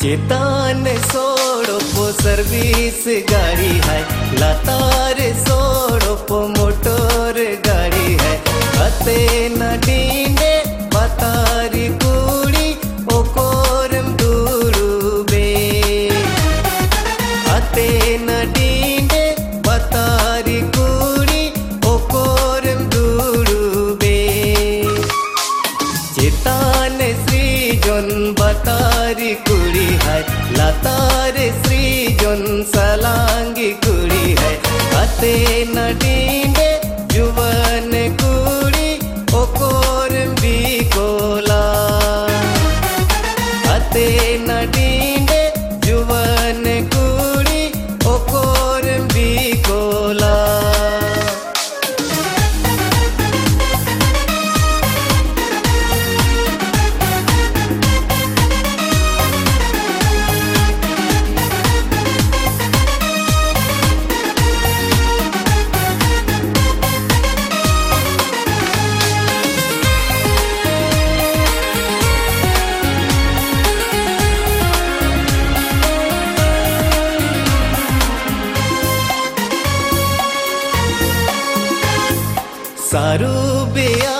ચેતાન સોડો પો સર્વિસ ગાડી હાય લાતાર સોડો પો મોટોર ગાડી जुवन सारूबियानं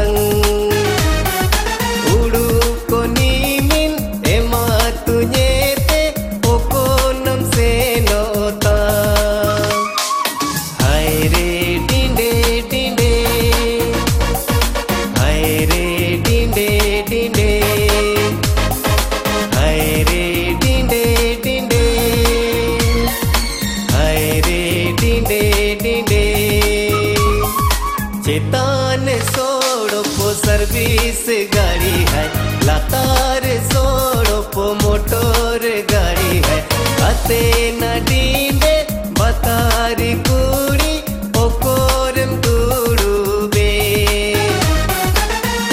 सर्विस गाड़ी है। लतार सोड़ो पो मोटर गाड़ी है। अते न डींडे, बतारी कुड़ी ओकोरम दुरुबे।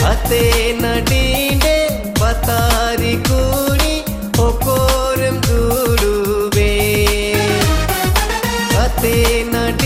अते न डींडे, बतारी कुड़ी ओकोरम दुरुबे। अते न